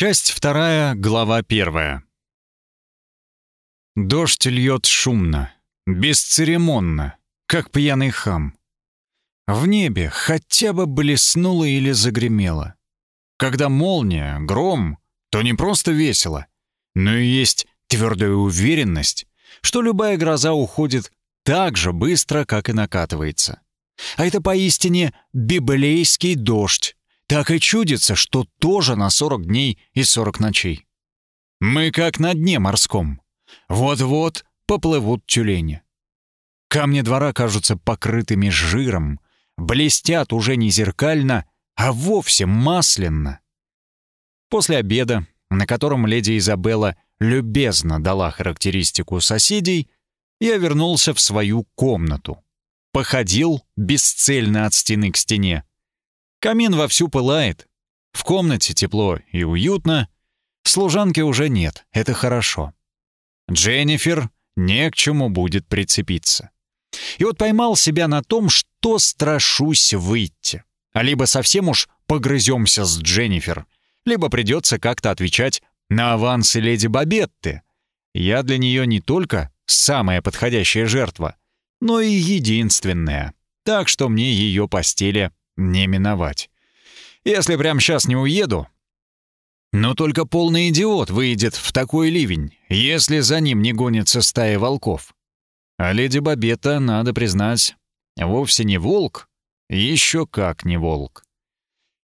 Часть вторая, глава первая. Дождь льет шумно, бесцеремонно, как пьяный хам. В небе хотя бы блеснуло или загремело. Когда молния, гром, то не просто весело, но и есть твердая уверенность, что любая гроза уходит так же быстро, как и накатывается. А это поистине библейский дождь. Так и чудится, что тоже на 40 дней и 40 ночей. Мы как на дне морском. Вот-вот поплывут тюлени. Камни двора кажутся покрытыми жиром, блестят уже не зеркально, а вовсе масляно. После обеда, на котором леди Изабелла любезно дала характеристику соседей, я вернулся в свою комнату. Походил бесцельно от стены к стене. Камин вовсю пылает. В комнате тепло и уютно. Служанки уже нет, это хорошо. Дженнифер не к чему будет прицепиться. И вот поймал себя на том, что страшусь выйти. А либо совсем уж погрыземся с Дженнифер, либо придется как-то отвечать на авансы леди Бабетты. Я для нее не только самая подходящая жертва, но и единственная. Так что мне ее постели не миновать. Если прямо сейчас не уеду... Но только полный идиот выйдет в такой ливень, если за ним не гонится стая волков. А леди Бабета, надо признать, вовсе не волк, еще как не волк.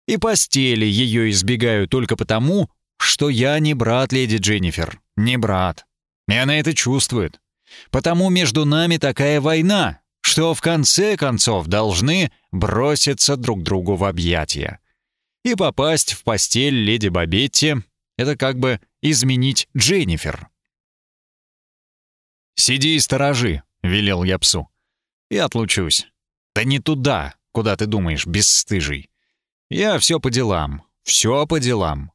И постели ее избегаю только потому, что я не брат леди Дженнифер, не брат. И она это чувствует. Потому между нами такая война, что в конце концов должны броситься друг другу в объятия. И попасть в постель леди Бабетти — это как бы изменить Дженнифер. «Сиди и сторожи», — велел я псу. «И отлучусь. Да не туда, куда ты думаешь, бесстыжий. Я все по делам, все по делам».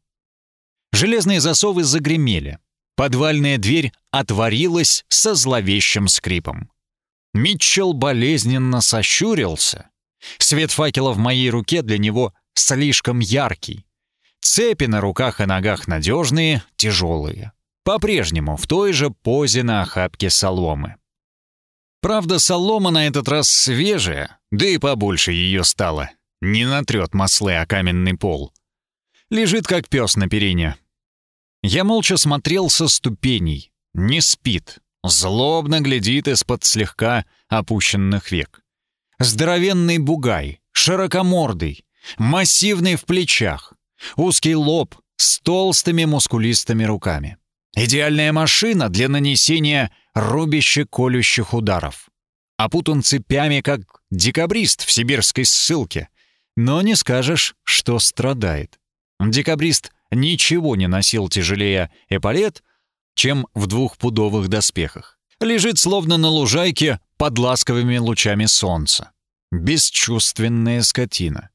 Железные засовы загремели. Подвальная дверь отворилась со зловещим скрипом. Митчелл болезненно сощурился. Свет факела в моей руке для него слишком яркий. Цепи на руках и ногах надежные, тяжелые. По-прежнему в той же позе на охапке соломы. Правда, солома на этот раз свежая, да и побольше ее стало. Не натрет маслы о каменный пол. Лежит как пес на перине. Я молча смотрел со ступеней. Не спит. Злобно глядит из-под слегка опущенных век. Здоровенный бугай, широкомордый, массивный в плечах, узкий лоб с толстыми мускулистыми руками. Идеальная машина для нанесения рубяще-колющих ударов. Опутан цепями, как декабрист в сибирской ссылке. Но не скажешь, что страдает. Декабрист ничего не носил тяжелее эполет, чем в двухпудовых доспехах. Лежит словно на лужайке под ласковыми лучами солнца. Бесчувственная скотина.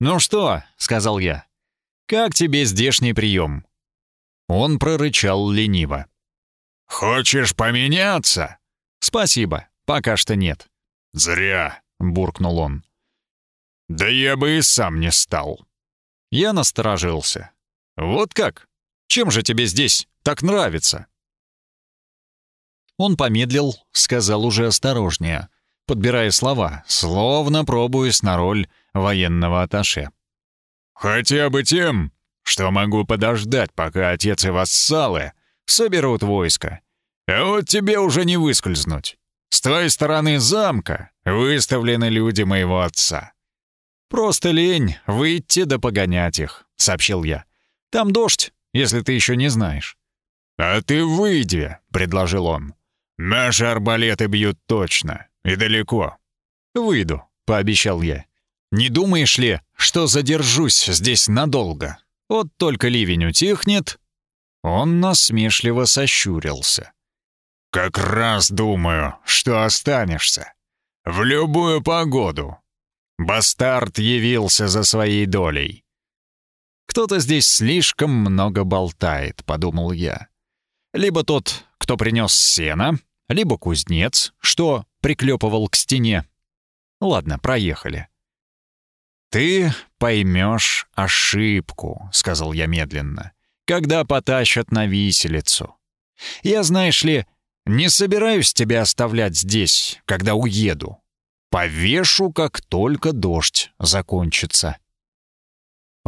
«Ну что?» — сказал я. «Как тебе здешний прием?» Он прорычал лениво. «Хочешь поменяться?» «Спасибо, пока что нет». «Зря», — буркнул он. «Да я бы и сам не стал». Я насторожился. «Вот как? Чем же тебе здесь так нравится?» Он помедлил, сказал уже осторожнее, подбирая слова, словно пробуясь на роль военного аташе. «Хотя бы тем, что могу подождать, пока отец и вассалы соберут войско. А вот тебе уже не выскользнуть. С той стороны замка выставлены люди моего отца. Просто лень выйти да погонять их», — сообщил я. «Там дождь, если ты еще не знаешь». «А ты выйди», — предложил он. «Наши арбалеты бьют точно и далеко». «Выйду», — пообещал я. «Не думаешь ли, что задержусь здесь надолго?» Вот только ливень утихнет, он насмешливо сощурился. «Как раз думаю, что останешься. В любую погоду. Бастард явился за своей долей». «Кто-то здесь слишком много болтает», — подумал я. «Либо тот, кто принес сено, либо кузнец, что приклепывал к стене. Ладно, проехали. «Ты поймешь ошибку», — сказал я медленно. когда потащат на виселицу. Я, знаешь ли, не собираюсь тебя оставлять здесь, когда уеду. Повешу, как только дождь закончится».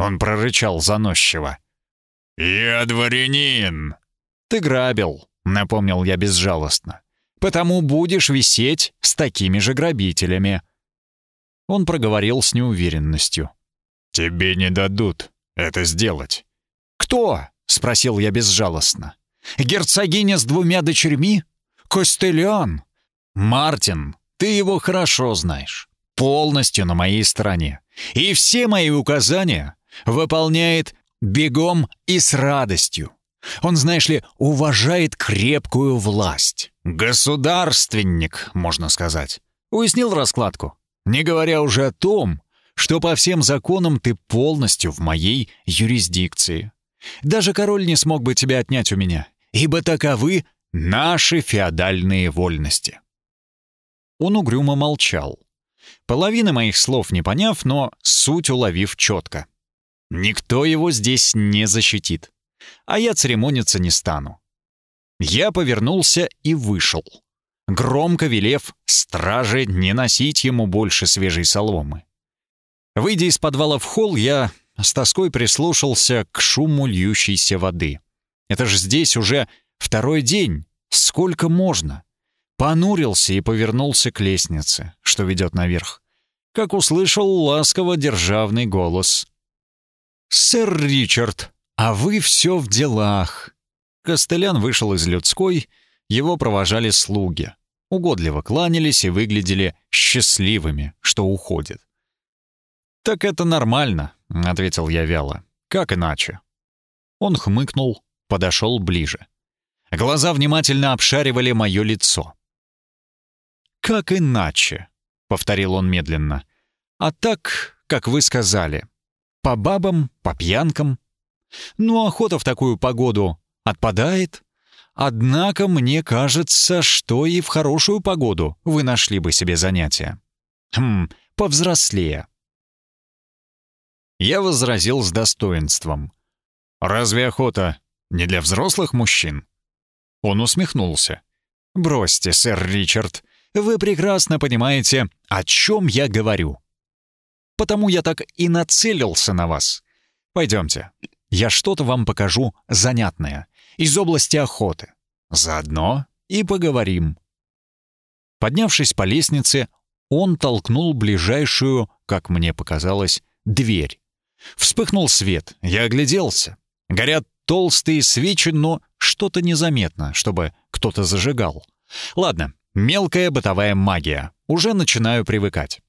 Он прорычал заносчиво. «Я дворянин!» «Ты грабил», — напомнил я безжалостно. «Потому будешь висеть с такими же грабителями». Он проговорил с неуверенностью. «Тебе не дадут это сделать». «Кто?» — спросил я безжалостно. «Герцогиня с двумя дочерьми? Костелян?» «Мартин, ты его хорошо знаешь. Полностью на моей стороне. И все мои указания выполняет бегом и с радостью. Он, знаешь ли, уважает крепкую власть. Государственник, можно сказать. Уяснил раскладку? Не говоря уже о том, что по всем законам ты полностью в моей юрисдикции. Даже король не смог бы тебя отнять у меня, ибо таковы наши феодальные вольности. Он угрюмо молчал. Половины моих слов не поняв, но суть уловив четко. Никто его здесь не защитит. А я церемониться не стану. Я повернулся и вышел, громко велев страже не носить ему больше свежей соломы. Выйдя из подвала в холл, я с тоской прислушался к шуму льющейся воды. Это же здесь уже второй день. Сколько можно? Понурился и повернулся к лестнице, что ведет наверх. Как услышал ласково державный голос. «Сэр Ричард, а вы все в делах!» Костелян вышел из людской, его провожали слуги. Угодливо кланялись и выглядели счастливыми, что уходит. «Так это нормально», — ответил я вяло. «Как иначе?» Он хмыкнул, подошел ближе. Глаза внимательно обшаривали мое лицо. «Как иначе?» — повторил он медленно. «А так, как вы сказали. По бабам, по пьянкам. Ну, охота в такую погоду отпадает. Однако мне кажется, что и в хорошую погоду вы нашли бы себе занятие. Хм, повзрослее. Я возразил с достоинством. «Разве охота не для взрослых мужчин?» Он усмехнулся. «Бросьте, сэр Ричард, вы прекрасно понимаете, о чем я говорю потому я так и нацелился на вас. Пойдемте, я что-то вам покажу занятное из области охоты. Заодно и поговорим». Поднявшись по лестнице, он толкнул ближайшую, как мне показалось, дверь. Вспыхнул свет, я огляделся. Горят толстые свечи, но что-то незаметно, чтобы кто-то зажигал. Ладно, мелкая бытовая магия. Уже начинаю привыкать.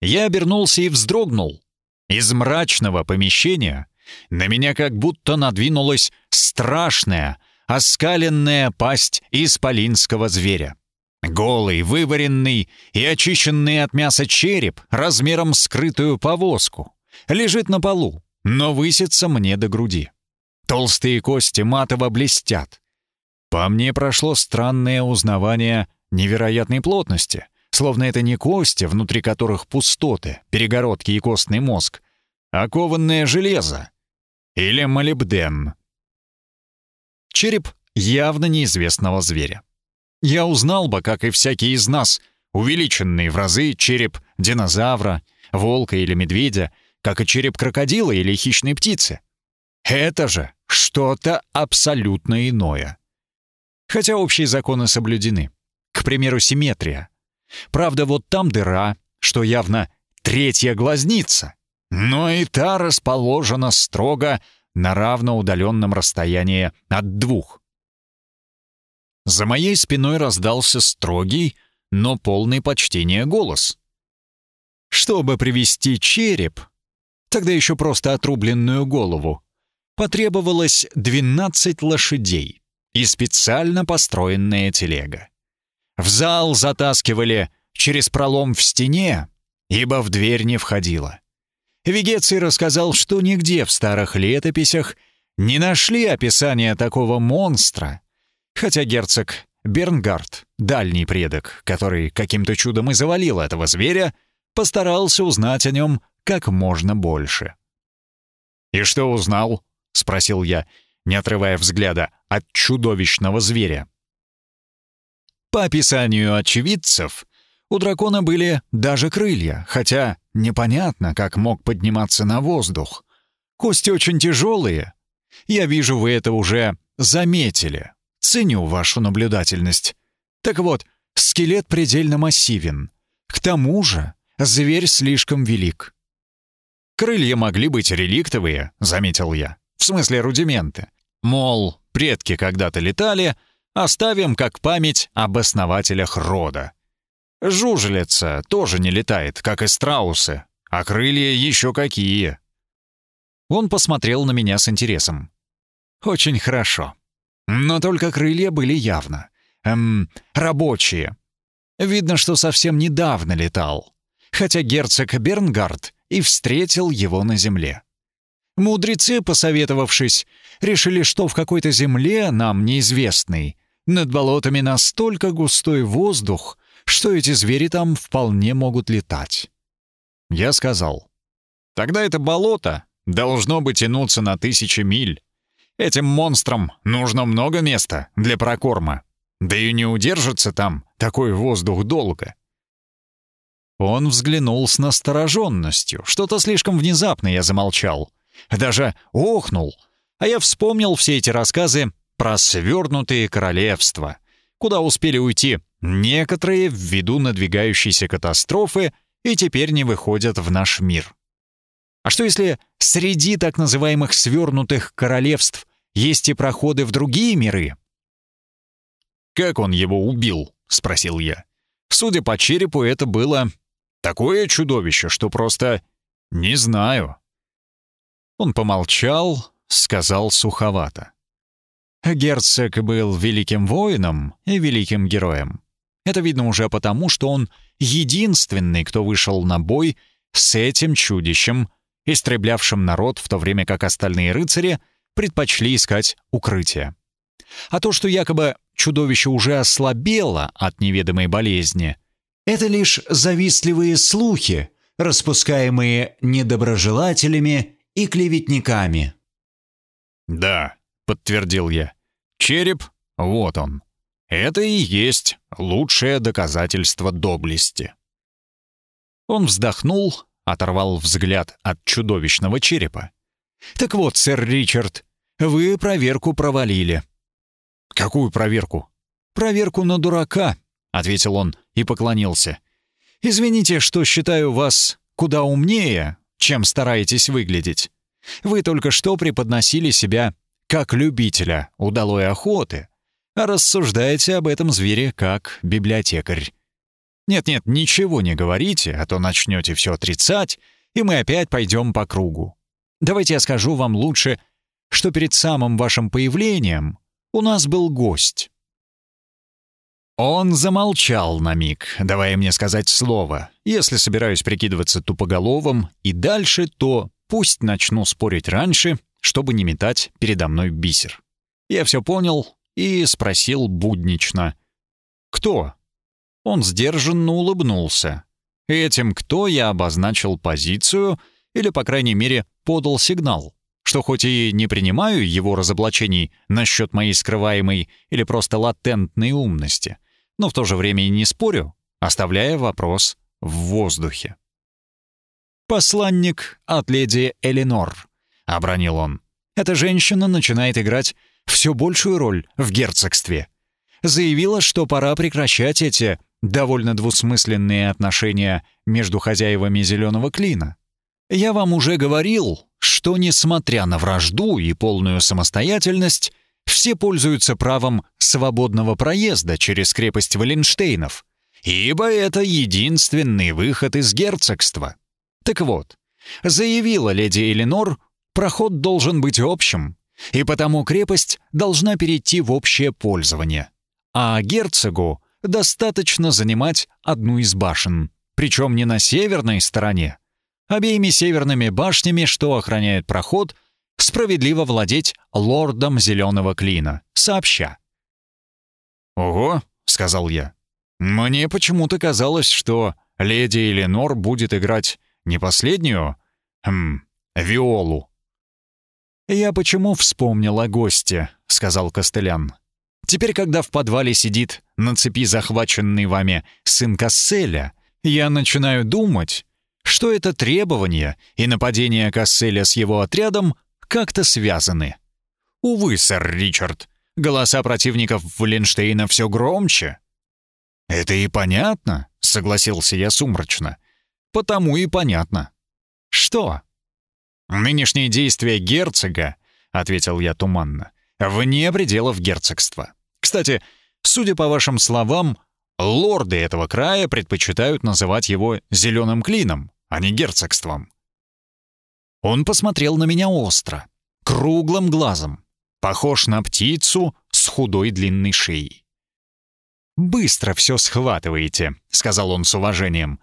Я обернулся и вздрогнул. Из мрачного помещения на меня как будто надвинулась страшная, оскаленная пасть исполинского зверя. Голый, вываренный и очищенный от мяса череп размером скрытую повозку лежит на полу, но высится мне до груди. Толстые кости матово блестят. По мне прошло странное узнавание невероятной плотности — словно это не кости, внутри которых пустоты, перегородки и костный мозг, а кованное железо или молибден. Череп явно неизвестного зверя. Я узнал бы, как и всякий из нас, увеличенный в разы череп динозавра, волка или медведя, как и череп крокодила или хищной птицы. Это же что-то абсолютно иное. Хотя общие законы соблюдены. К примеру, симметрия. Правда, вот там дыра, что явно третья глазница, но и та расположена строго на равноудаленном расстоянии от двух. За моей спиной раздался строгий, но полный почтения голос. Чтобы привести череп, тогда еще просто отрубленную голову, потребовалось 12 лошадей и специально построенная телега. В зал затаскивали через пролом в стене, ибо в дверь не входила. Вегеций рассказал, что нигде в старых летописях не нашли описания такого монстра, хотя герцог Бернгард, дальний предок, который каким-то чудом и завалил этого зверя, постарался узнать о нем как можно больше. «И что узнал?» — спросил я, не отрывая взгляда от чудовищного зверя. По описанию очевидцев, у дракона были даже крылья, хотя непонятно, как мог подниматься на воздух. Кости очень тяжелые. Я вижу, вы это уже заметили. Ценю вашу наблюдательность. Так вот, скелет предельно массивен. К тому же, зверь слишком велик. Крылья могли быть реликтовые, заметил я. В смысле рудименты. Мол, предки когда-то летали, оставим как память об основателях рода. Жужелица тоже не летает, как и страусы, а крылья еще какие. Он посмотрел на меня с интересом. Очень хорошо. Но только крылья были явно. Эм, рабочие. Видно, что совсем недавно летал. Хотя герцог Бернгард и встретил его на земле. Мудрецы, посоветовавшись, решили, что в какой-то земле, нам неизвестной, над болотами настолько густой воздух, что эти звери там вполне могут летать. Я сказал, тогда это болото должно бы тянуться на тысячи миль. Этим монстрам нужно много места для прокорма. Да и не удержится там такой воздух долго. Он взглянул с настороженностью. Что-то слишком внезапно я замолчал. Даже охнул. А я вспомнил все эти рассказы про свернутые королевства, куда успели уйти некоторые ввиду надвигающейся катастрофы и теперь не выходят в наш мир. А что если среди так называемых свернутых королевств есть и проходы в другие миры? «Как он его убил?» — спросил я. Судя по черепу, это было такое чудовище, что просто не знаю. Он помолчал, сказал суховато. Герцог был великим воином и великим героем. Это видно уже потому, что он единственный, кто вышел на бой с этим чудищем, истреблявшим народ, в то время как остальные рыцари предпочли искать укрытие. А то, что якобы чудовище уже ослабело от неведомой болезни, это лишь завистливые слухи, распускаемые недоброжелателями и клеветниками. «Да», — подтвердил я, — «череп, вот он. Это и есть лучшее доказательство доблести». Он вздохнул, оторвал взгляд от чудовищного черепа. «Так вот, сэр Ричард, вы проверку провалили». «Какую проверку?» «Проверку на дурака», — ответил он и поклонился. «Извините, что считаю вас куда умнее, чем стараетесь выглядеть. Вы только что преподносили себя как любителя удалой охоты, а рассуждаете об этом звере как библиотекарь. Нет-нет, ничего не говорите, а то начнете все отрицать, и мы опять пойдем по кругу. Давайте я скажу вам лучше, что перед самым вашим появлением у нас был гость. Он замолчал на миг, давая мне сказать слово. Если собираюсь прикидываться тупоголовым и дальше, то пусть начну спорить раньше, чтобы не метать передо мной бисер. Я все понял и спросил буднично. «Кто?» Он сдержанно улыбнулся. Этим «кто» я обозначил позицию или, по крайней мере, подал сигнал, что хоть и не принимаю его разоблачений насчет моей скрываемой или просто латентной умности — но в то же время и не спорю, оставляя вопрос в воздухе. «Посланник от леди Эленор», — обронил он. «Эта женщина начинает играть все большую роль в герцогстве. Заявила, что пора прекращать эти довольно двусмысленные отношения между хозяевами зеленого клина. Я вам уже говорил, что, несмотря на вражду и полную самостоятельность, все пользуются правом свободного проезда через крепость Валенштейнов, ибо это единственный выход из герцогства. Так вот, заявила леди Эленор, проход должен быть общим, и потому крепость должна перейти в общее пользование. А герцогу достаточно занимать одну из башен, причем не на северной стороне. Обеими северными башнями, что охраняют проход — справедливо владеть лордом зеленого клина, сообща. «Ого», — сказал я, — «мне почему-то казалось, что леди Эленор будет играть не последнюю, хм, виолу». «Я почему вспомнил о госте?» — сказал Костылян. «Теперь, когда в подвале сидит на цепи захваченный вами сын Касселя, я начинаю думать, что это требование и нападение Касселя с его отрядом как-то связаны. Увы, сэр Ричард, голоса противников Валенштейна все громче». «Это и понятно», — согласился я сумрачно. «Потому и понятно». «Что?» «Нынешние действия герцога», — ответил я туманно, — «вне пределов герцогства. Кстати, судя по вашим словам, лорды этого края предпочитают называть его «зеленым клином», а не герцогством». Он посмотрел на меня остро, круглым глазом, похож на птицу с худой длинной шеей. «Быстро все схватываете», — сказал он с уважением.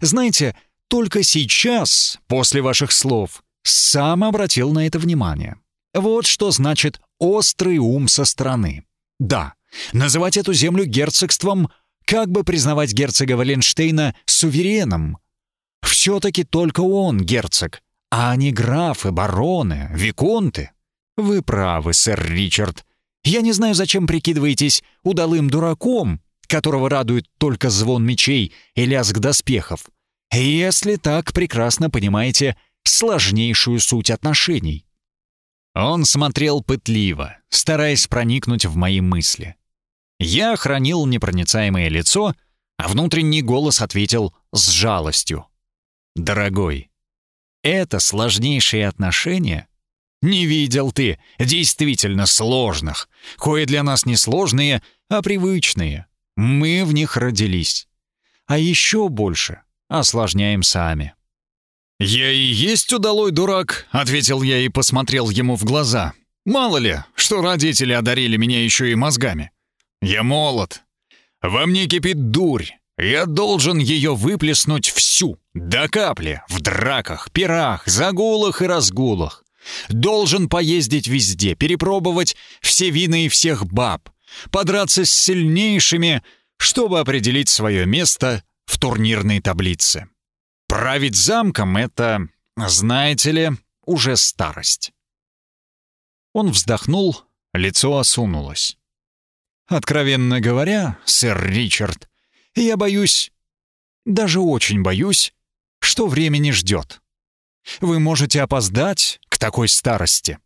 «Знаете, только сейчас, после ваших слов, сам обратил на это внимание. Вот что значит острый ум со стороны. Да, называть эту землю герцогством, как бы признавать герцога Валенштейна сувереном. Все-таки только он герцог, а не графы, бароны, виконты. Вы правы, сэр Ричард. Я не знаю, зачем прикидываетесь удалым дураком, которого радует только звон мечей и лязг доспехов. Если так прекрасно понимаете сложнейшую суть отношений. Он смотрел пытливо, стараясь проникнуть в мои мысли. Я хранил непроницаемое лицо, а внутренний голос ответил с жалостью. «Дорогой, это сложнейшие отношения? Не видел ты действительно сложных, кое для нас не сложные, а привычные. Мы в них родились. А еще больше осложняем сами». «Я и есть удалой дурак», — ответил я и посмотрел ему в глаза. «Мало ли, что родители одарили меня еще и мозгами. Я молод. Во мне кипит дурь. Я должен ее выплеснуть всю, до капли, в драках, пирах, загулах и разгулах. Должен поездить везде, перепробовать все вины и всех баб, подраться с сильнейшими, чтобы определить свое место в турнирной таблице. Править замком — это, знаете ли, уже старость. Он вздохнул, лицо осунулось. «Откровенно говоря, сэр Ричард, я боюсь, даже очень боюсь, что времени ждет. Вы можете опоздать к такой старости».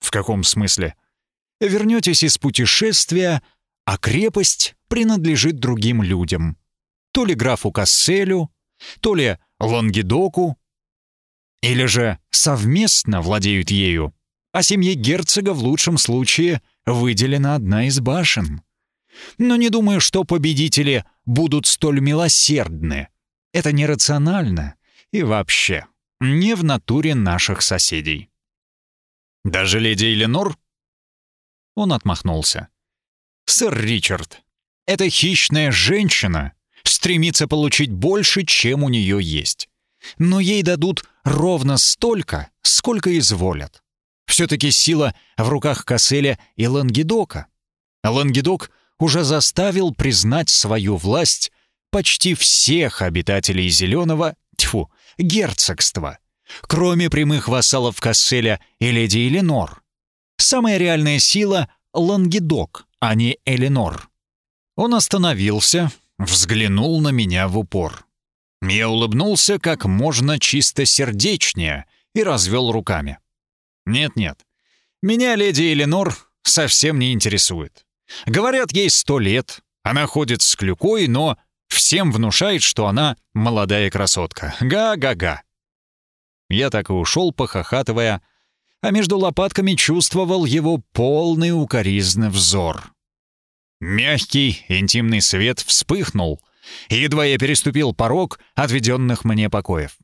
«В каком смысле?» «Вернетесь из путешествия, а крепость принадлежит другим людям. То ли графу Касселю, то ли Лангедоку, или же совместно владеют ею, а семье герцога в лучшем случае выделена одна из башен. Но не думаю, что победители будут столь милосердны. Это нерационально и вообще не в натуре наших соседей. Даже леди Эленор? Он отмахнулся. «Сэр Ричард, эта хищная женщина стремится получить больше, чем у нее есть. Но ей дадут ровно столько, сколько изволят. Все-таки сила в руках Касселя и Лангедока. Лангедок уже заставил признать свою власть почти всех обитателей Зеленого, тьфу, герцогства, кроме прямых вассалов Касселя и леди Эленор. Самая реальная сила — Лангедок, а не Эленор. Он остановился, взглянул на меня в упор. Я улыбнулся как можно чистосердечнее и развел руками. «Нет-нет, меня леди Эленор совсем не интересует. Говорят, ей сто лет, она ходит с клюкой, но всем внушает, что она молодая красотка. Га-га-га». Я так и ушел, похохатывая, а между лопатками чувствовал его полный укоризный взор. Мягкий, интимный свет вспыхнул, и едва я переступил порог отведенных мне покоев.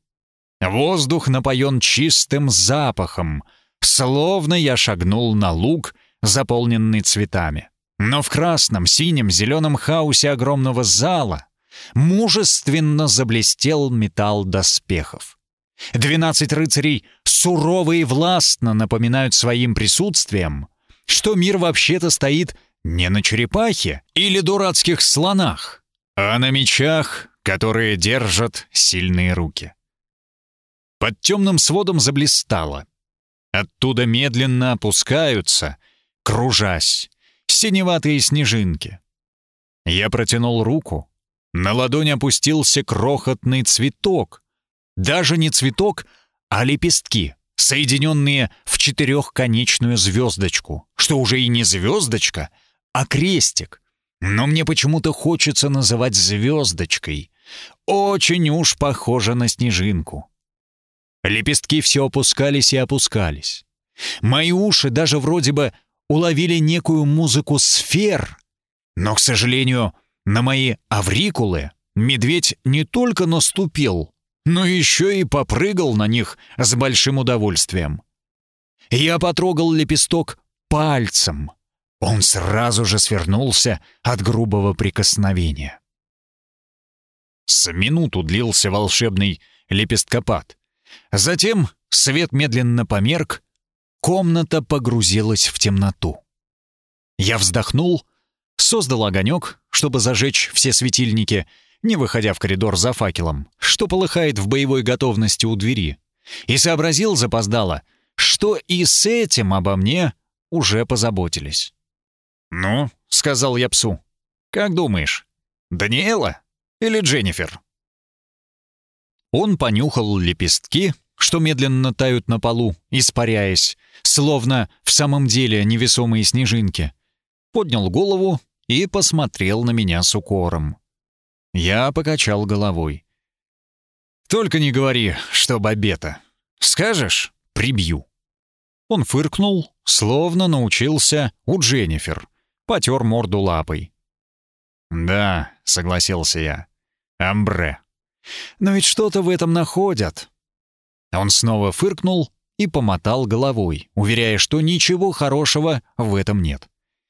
Воздух напоен чистым запахом, словно я шагнул на луг, заполненный цветами. Но в красном, синем, зеленом хаосе огромного зала мужественно заблестел металл доспехов. Двенадцать рыцарей сурово и властно напоминают своим присутствием, что мир вообще-то стоит не на черепахе или дурацких слонах, а на мечах, которые держат сильные руки. Под темным сводом заблистало. Оттуда медленно опускаются, кружась, синеватые снежинки. Я протянул руку. На ладонь опустился крохотный цветок. Даже не цветок, а лепестки, соединенные в четырехконечную звездочку, что уже и не звездочка, а крестик. Но мне почему-то хочется называть звездочкой. Очень уж похоже на снежинку. Лепестки все опускались и опускались. Мои уши даже вроде бы уловили некую музыку сфер, но, к сожалению, на мои аврикулы медведь не только наступил, но еще и попрыгал на них с большим удовольствием. Я потрогал лепесток пальцем. Он сразу же свернулся от грубого прикосновения. С минуту длился волшебный лепесткопад. Затем свет медленно померк, комната погрузилась в темноту. Я вздохнул, создал огонек, чтобы зажечь все светильники, не выходя в коридор за факелом, что полыхает в боевой готовности у двери, и сообразил запоздало, что и с этим обо мне уже позаботились. «Ну», — сказал я псу, — «как думаешь, Даниэла или Дженнифер?» Он понюхал лепестки, что медленно тают на полу, испаряясь, словно в самом деле невесомые снежинки. Поднял голову и посмотрел на меня с укором. Я покачал головой. «Только не говори, что бабета. Скажешь — прибью». Он фыркнул, словно научился у Дженнифер. Потер морду лапой. «Да», — согласился я. «Амбре». Но ведь что-то в этом находят. Он снова фыркнул и помотал головой, уверяя, что ничего хорошего в этом нет.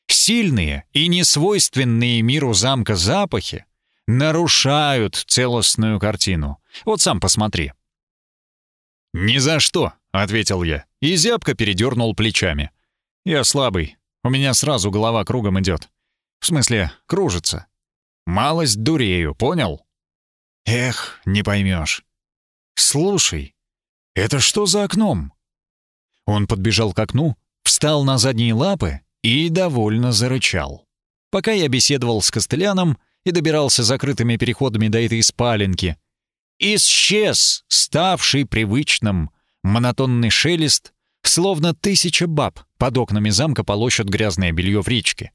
Сильные и несвойственные миру замка запахи нарушают целостную картину. Вот сам посмотри. «Ни за что», — ответил я, и зябко передернул плечами. «Я слабый, у меня сразу голова кругом идет. В смысле, кружится. Малость дурею, понял?» Эх, не поймешь. Слушай, это что за окном? Он подбежал к окну, встал на задние лапы и довольно зарычал. Пока я беседовал с Костыляном и добирался закрытыми переходами до этой спаленки, исчез ставший привычным монотонный шелест, словно тысяча баб под окнами замка полощут грязное белье в речке.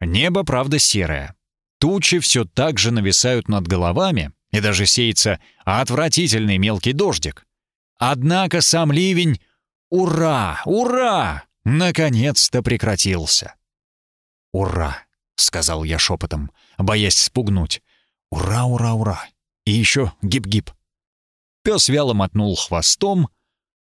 Небо, правда, серое. Тучи все так же нависают над головами, и даже сеется отвратительный мелкий дождик. Однако сам ливень, ура, ура, наконец-то прекратился. «Ура!» — сказал я шепотом, боясь спугнуть. «Ура, ура, ура!» И еще гип-гип. Пес вяло мотнул хвостом.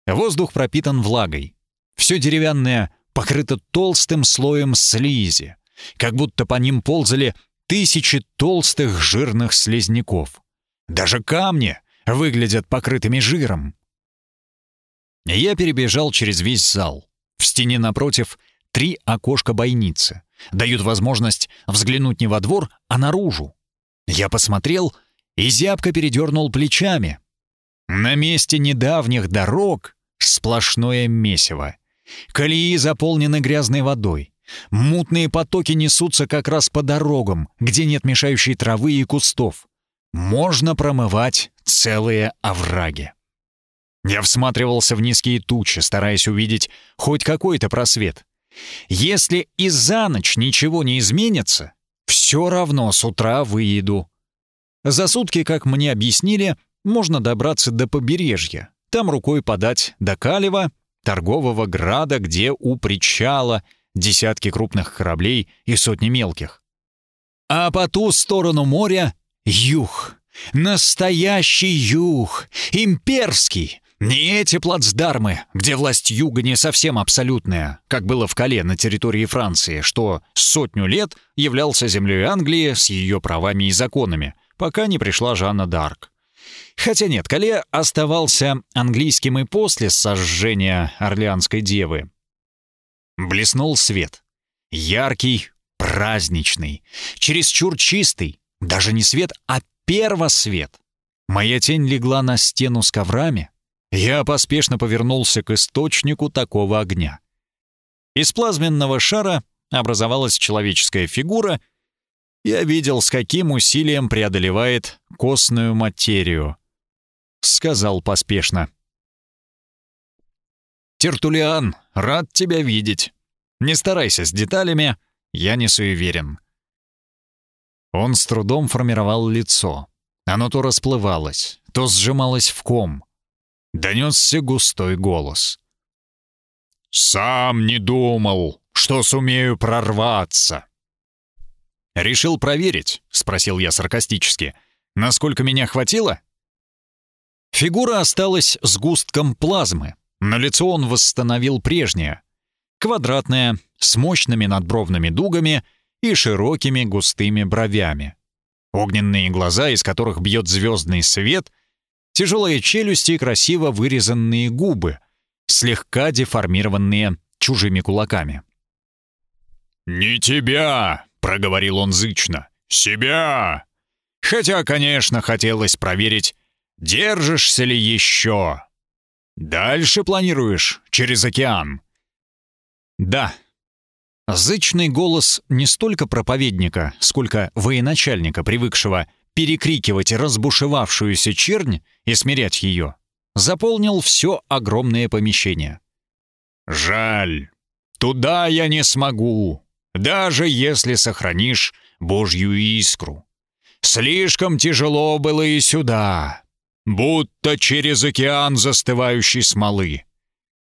Воздух пропитан влагой. Все деревянное покрыто толстым слоем слизи, как будто по ним ползали тысячи толстых жирных слизняков. Даже камни выглядят покрытыми жиром. Я перебежал через весь зал. В стене напротив три окошка бойницы. Дают возможность взглянуть не во двор, а наружу. Я посмотрел и зябко передернул плечами. На месте недавних дорог сплошное месиво. Колеи заполнены грязной водой. Мутные потоки несутся как раз по дорогам, где нет мешающей травы и кустов. Можно промывать целые овраги. Я всматривался в низкие тучи, стараясь увидеть хоть какой-то просвет. Если и за ночь ничего не изменится, все равно с утра выеду. За сутки, как мне объяснили, можно добраться до побережья. Там рукой подать до Калева, торгового града, где у причала десятки крупных кораблей и сотни мелких. А по ту сторону моря — юг. Настоящий юг. Имперский. Не эти плацдармы, где власть юга не совсем абсолютная, как было в Кале на территории Франции, что сотню лет являлся землей Англии с ее правами и законами, пока не пришла Жанна Д'Арк. Хотя нет, Кале оставался английским и после сожжения Орлеанской девы. Блеснул свет. Яркий, праздничный, чересчур чистый, даже не свет, а первосвет. Моя тень легла на стену с коврами, Я поспешно повернулся к источнику такого огня. Из плазменного шара образовалась человеческая фигура. Я видел, с каким усилием преодолевает костную материю. Сказал поспешно. «Тертулиан, рад тебя видеть. Не старайся с деталями, я не суеверен». Он с трудом формировал лицо. Оно то расплывалось, то сжималось в ком. Донесся густой голос. «Сам не думал, что сумею прорваться». «Решил проверить?» — спросил я саркастически. «Насколько меня хватило?» Фигура осталась с густком плазмы, но лицо он восстановил прежнее. Квадратное, с мощными надбровными дугами и широкими густыми бровями. Огненные глаза, из которых бьет звездный свет, тяжелые челюсти и красиво вырезанные губы, слегка деформированные чужими кулаками. «Не тебя!» — проговорил он зычно. «Себя!» Хотя, конечно, хотелось проверить, держишься ли еще. Дальше планируешь, через океан. Да. Зычный голос не столько проповедника, сколько военачальника, привыкшего перекрикивать разбушевавшуюся чернь и смирять ее, заполнил все огромное помещение. «Жаль, туда я не смогу, даже если сохранишь Божью искру. Слишком тяжело было и сюда, будто через океан застывающей смолы.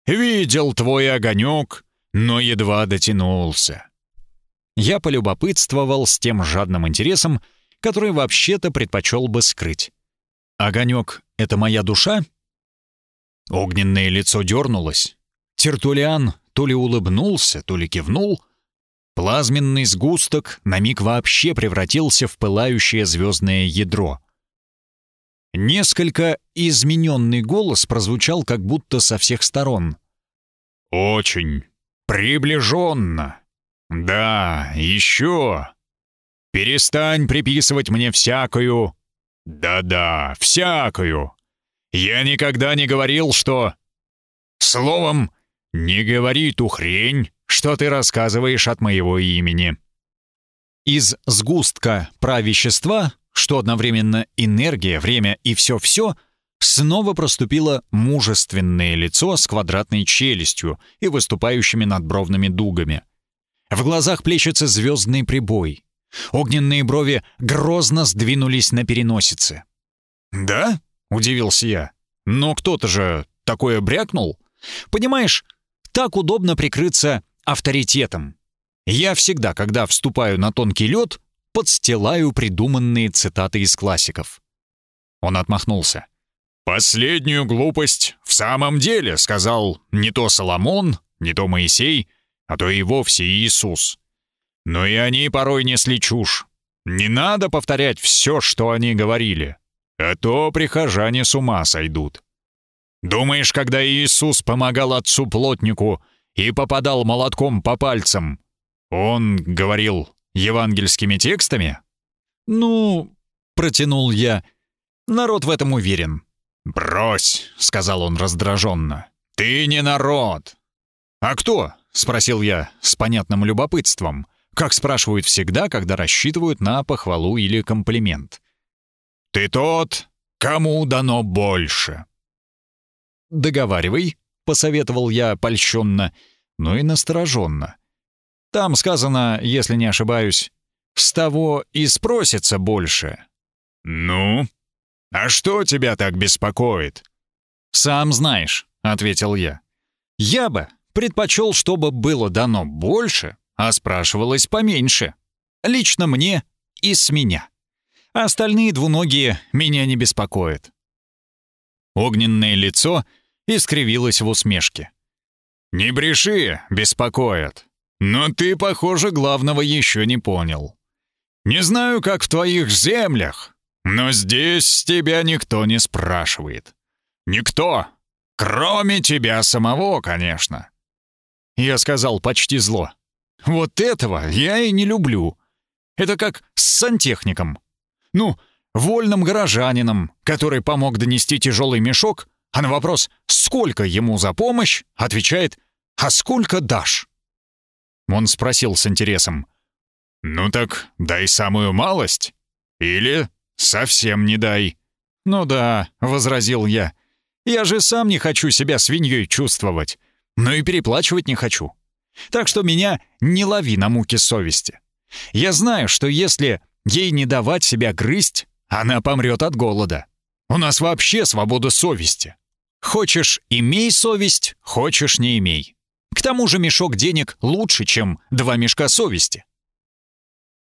Видел твой огонек, но едва дотянулся». Я полюбопытствовал с тем жадным интересом, который вообще-то предпочел бы скрыть. «Огонек — это моя душа?» Огненное лицо дернулось. Тертулиан то ли улыбнулся, то ли кивнул. Плазменный сгусток на миг вообще превратился в пылающее звездное ядро. Несколько измененный голос прозвучал как будто со всех сторон. «Очень приближенно. Да, еще. Перестань приписывать мне всякую... Да-да, всякую. Я никогда не говорил, что... Словом, не говори ту хрень, что ты рассказываешь от моего имени. Из сгустка правещества что одновременно энергия, время и все-все, снова проступило мужественное лицо с квадратной челюстью и выступающими надбровными дугами. В глазах плещется звездный прибой. Огненные брови грозно сдвинулись на переносице. «Да?» — удивился я. «Но кто-то же такое брякнул. Понимаешь, так удобно прикрыться авторитетом. Я всегда, когда вступаю на тонкий лед, подстилаю придуманные цитаты из классиков. Он отмахнулся. «Последнюю глупость в самом деле сказал не то Соломон, не то Моисей, а то и вовсе Иисус. Но и они порой несли чушь. Не надо повторять все, что они говорили, а то прихожане с ума сойдут. Думаешь, когда Иисус помогал отцу-плотнику и попадал молотком по пальцам, он говорил евангельскими текстами? Ну, протянул я. Народ в этом уверен. Брось, сказал он раздраженно. Ты не народ. А кто? спросил я с понятным любопытством, как спрашивают всегда, когда рассчитывают на похвалу или комплимент. Ты тот, кому дано больше. Договаривай, посоветовал я польщенно, но и настороженно. Там сказано, если не ошибаюсь, «С того и спросится больше». «Ну? А что тебя так беспокоит?» «Сам знаешь», — ответил я. «Я бы предпочел, чтобы было дано больше, а спрашивалось поменьше. Лично мне и с меня. Остальные двуногие меня не беспокоят». Огненное лицо искривилось в усмешке. «Не бреши, беспокоят. Но ты, похоже, главного еще не понял. Не знаю, как в твоих землях, но здесь тебя никто не спрашивает. Никто, кроме тебя самого, конечно. Я сказал почти зло. Вот этого я и не люблю. Это как с сантехником. Ну, вольным горожанином, который помог донести тяжелый мешок, а на вопрос «Сколько ему за помощь?» отвечает «А сколько дашь?» Он спросил с интересом «Ну так дай самую малость. Или совсем не дай». «Ну да», — возразил я, — «я же сам не хочу себя свиньей чувствовать, но и переплачивать не хочу. Так что меня не лови на муки совести. Я знаю, что если ей не давать себя грызть, она помрет от голода. У нас вообще свобода совести. Хочешь — имей совесть, хочешь — не имей. К тому же мешок денег лучше, чем два мешка совести.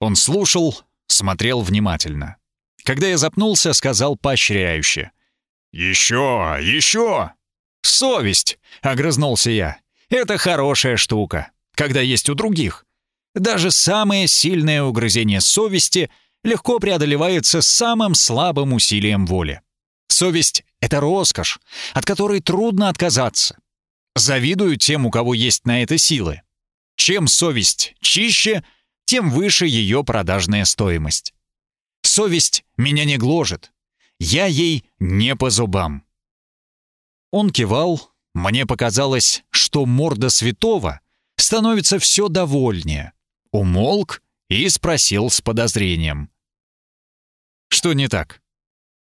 Он слушал, смотрел внимательно. Когда я запнулся, сказал поощряюще. «Еще, еще!» «Совесть!» — огрызнулся я. «Это хорошая штука, когда есть у других. Даже самое сильное угрызение совести легко преодолевается самым слабым усилием воли. Совесть — это роскошь, от которой трудно отказаться. Завидую тем, у кого есть на это силы. Чем совесть чище, тем выше ее продажная стоимость. Совесть меня не гложет. Я ей не по зубам. Он кивал. Мне показалось, что морда святого становится все довольнее. Умолк и спросил с подозрением. «Что не так?»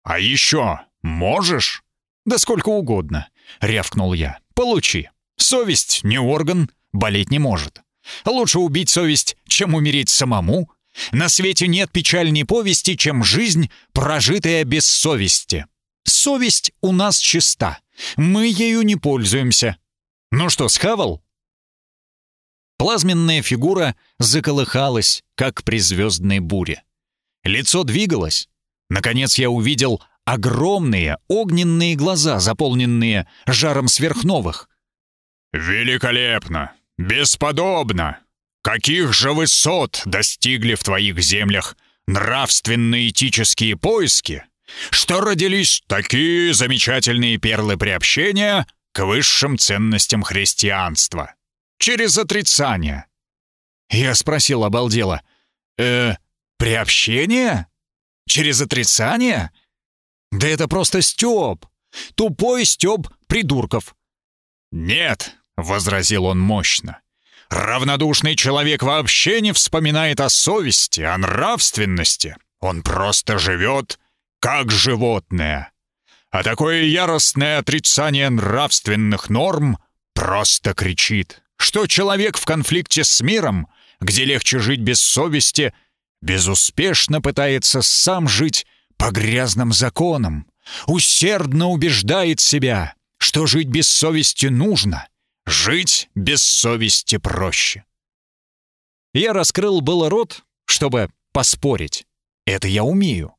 «А еще можешь?» «Да сколько угодно», — рявкнул я. «Получи. Совесть не орган, болеть не может. Лучше убить совесть, чем умереть самому. На свете нет печальней повести, чем жизнь, прожитая без совести. Совесть у нас чиста. Мы ею не пользуемся. Ну что, схавал?» Плазменная фигура заколыхалась, как при звездной буре. Лицо двигалось. Наконец я увидел огромные огненные глаза, заполненные жаром сверхновых. «Великолепно! Бесподобно! Каких же высот достигли в твоих землях нравственно-этические поиски, что родились такие замечательные перлы приобщения к высшим ценностям христианства? Через отрицание!» Я спросил обалдело. «Э, приобщение? Через отрицание?» Да это просто Стёб! Тупой Стёб придурков!» «Нет!» — возразил он мощно. «Равнодушный человек вообще не вспоминает о совести, о нравственности. Он просто живет, как животное. А такое яростное отрицание нравственных норм просто кричит, что человек в конфликте с миром, где легче жить без совести, безуспешно пытается сам жить по грязным законам, усердно убеждает себя, что жить без совести нужно, жить без совести проще. Я раскрыл было рот, чтобы поспорить. Это я умею.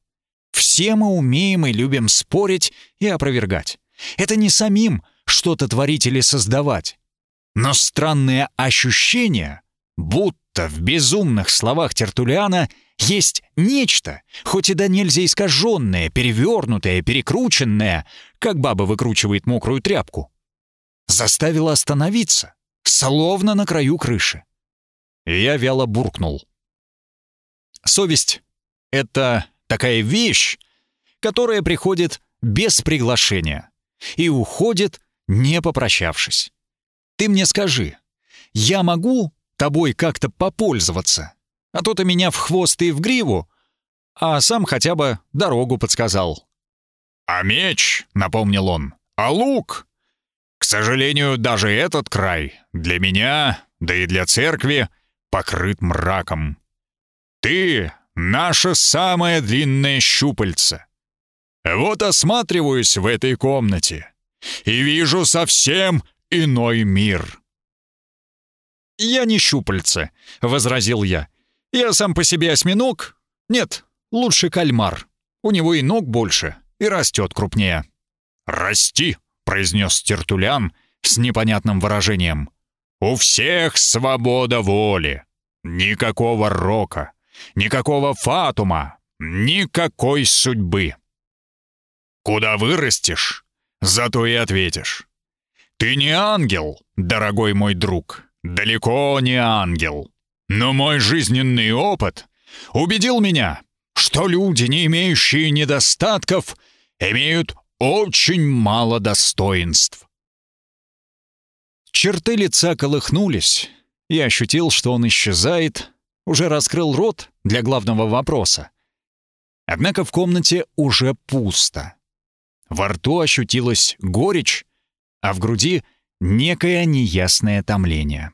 Все мы умеем и любим спорить и опровергать. Это не самим что-то творить или создавать. Но странное ощущение, будто в безумных словах Тертулиана есть нечто, хоть и да нельзя искаженное, перевернутое, перекрученное, как баба выкручивает мокрую тряпку. Заставило остановиться, словно на краю крыши. Я вяло буркнул. Совесть — это такая вещь, которая приходит без приглашения и уходит, не попрощавшись. Ты мне скажи, я могу тобой как-то попользоваться? А то ты меня в хвост и в гриву, а сам хотя бы дорогу подсказал». «А меч», — напомнил он, — «а лук?» «К сожалению, даже этот край для меня, да и для церкви, покрыт мраком. Ты — наше самое длинное щупальце. Вот осматриваюсь в этой комнате и вижу совсем иной мир». «Я не щупальце», — возразил я. Я сам по себе осьминог? Нет, лучше кальмар. У него и ног больше, и растет крупнее». «Расти», — произнес Тертулян с непонятным выражением. «У всех свобода воли. Никакого рока, никакого фатума, никакой судьбы. Куда вырастешь, зато и ответишь. Ты не ангел, дорогой мой друг, далеко не ангел. Но мой жизненный опыт убедил меня, что люди, не имеющие недостатков, имеют очень мало достоинств. Черты лица колыхнулись. Я ощутил, что он исчезает, уже раскрыл рот для главного вопроса. Однако в комнате уже пусто. Во рту ощутилась горечь, а в груди некое неясное томление.